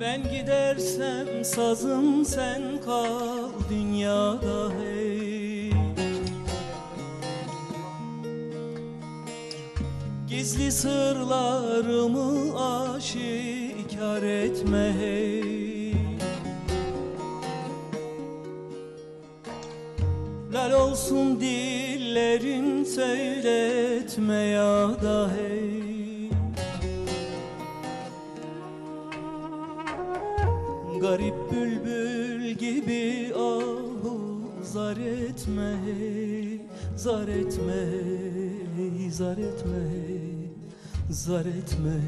Ben gidersem sazım sen kal dünyada hey. Gizli sırlarımı aşikar etme hey. Lal olsun dillerin söyletme ya da hey Garip bülbül gibi ahu zar etme hey, zar etme zar etme zar etme.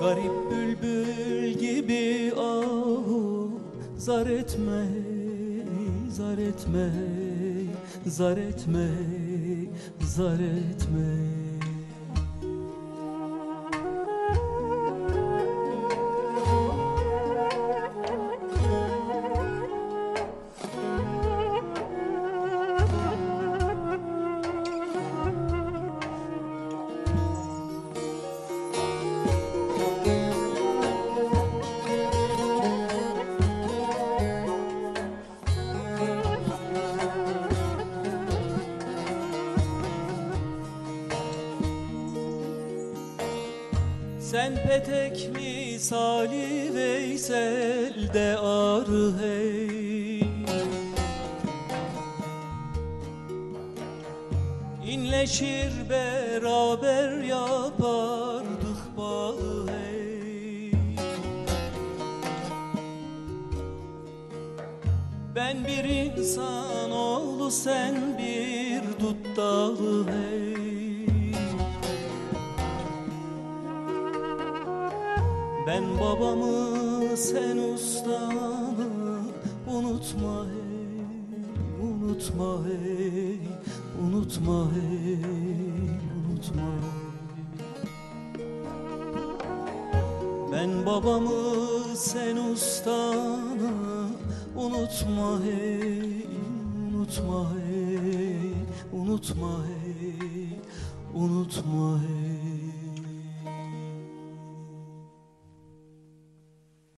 Garip bülbül gibi ahu zar etme hey, zar etme hey, zar etme zar etme. Sen petek misali Veysel'de arı hey. İnleşir beraber yapardık bağı hey. Ben bir insan oğlu sen bir dut dağı hey Ben babamı sen ustanı unutma hey unutma hey unutma hey unutma Ben babamı sen ustanı unutma hey unutma hey unutma hey unutma hey